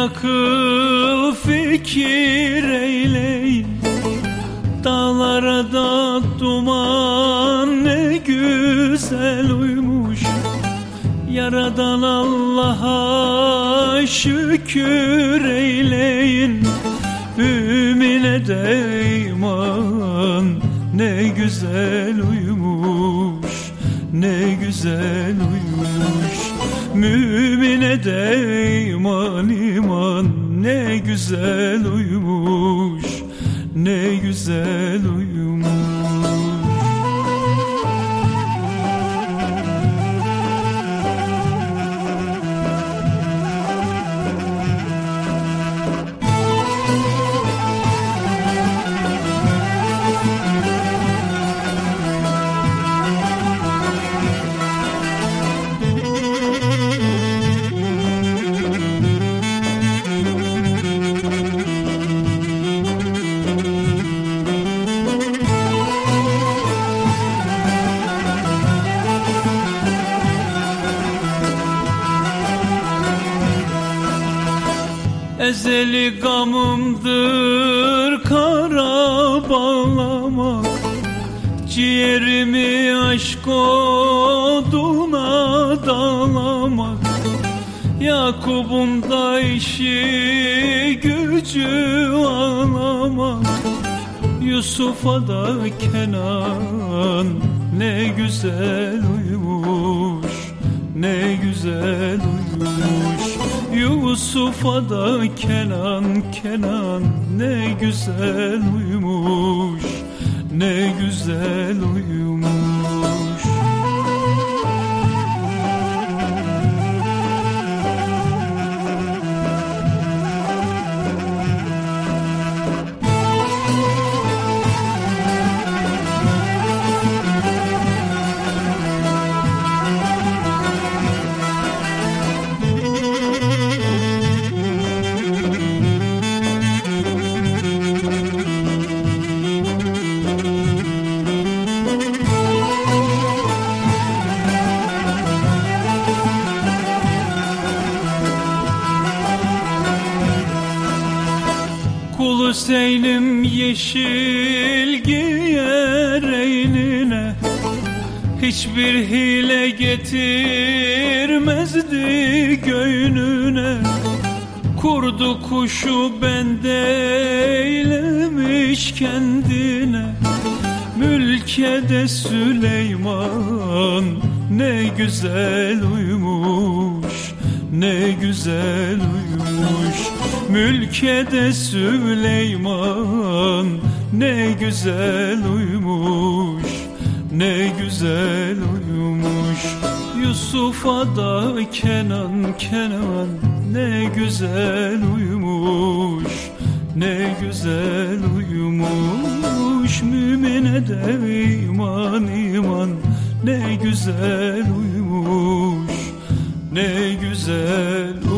akıl fikir eyleyin. Dağlara da duman ne güzel uymuş. Yaradan Allah'a şükür eyleyin. Ümine de iman ne güzel uyumuş Ne güzel uyumuş Mümine de iman iman ne güzel uyumuş Ne güzel uyumuş Ezeli gamımdır kara bağlamak Ciğerimi aşk oduna dalamak Yakup'un da işi gücü ağlamak Yusuf'a da Kenan ne güzel uyumuş Ne güzel uyumuş Yusuf'a da Kenan Kenan. Ne güzel uyumuş Ne güzel uyumuş Kul Hüseyin'im yeşil giyer eynine Hiçbir hile getirmezdi göynüne Kurdu kuşu bendeylemiş kendine. Mülkede Süleyman ne güzel uyumuş Ne güzel uyumuş Mülkede Süleyman ne güzel uyumuş Ne güzel uyumuş. Yusuf'a da Kenan Kenan ne güzel uyumuş Ne güzel uyumuş. Mümine de iman iman Ne güzel uyumuş Ne güzel uyumuş